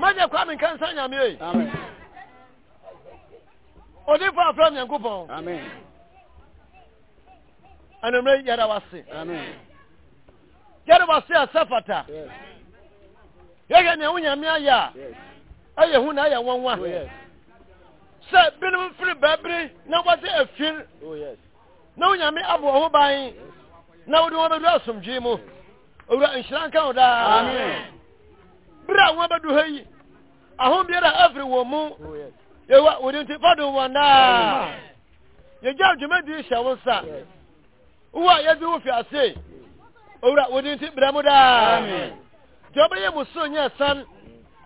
manyɛ kwa me nkansa nyame ei ɔdefo afrɛ nyankopɔn anwummerɛ yɛda wase yɛda wase a sɛ fata yɛhwɛ nea wo nyame ayɛ a ɛyɛ hu na ɛyɛ nwanwa oh, sɛ binom firi baabiri na wɔde afir oh, na wo nyame abɔ ho ban na wode wɔn bɛdu asomdwee mu owura nhyira nka wo daa berɛ a wɔabɛdu ha yi ahom biara afiri wɔn mu yewa wode nti fa dom wɔn daa yɛgya dwumadi hyɛ wo nsa wo a yɛde wo fi ase owura wode nti brɛ mu daa deɛ ɔbɛyɛ mu so nyɛ san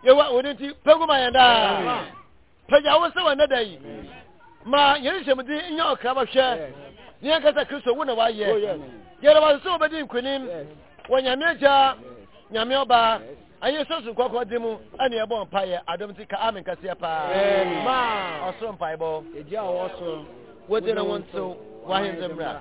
yewa wode nti pɛgu ma yɛn daa pagya wo sɛ wɔnnɛ da yi ma yɛne hyɛmudi nya ɔkra bɛhwɛ ne yɛn kasa kristo wo na wayɛ oh, yɛrɛ wa sɛ wɔbɛdi nkonim wɔ nyame agya nyame ɔba ɛyɛ sɛ so kɔkɔ de mu ɛne ɛbɔ mpaeɛ adom nti ka amen kaseɛ paa ma ɔsoro mpaebɔ ɛgya a wɔsoro wode ne wo ntew wahende mmra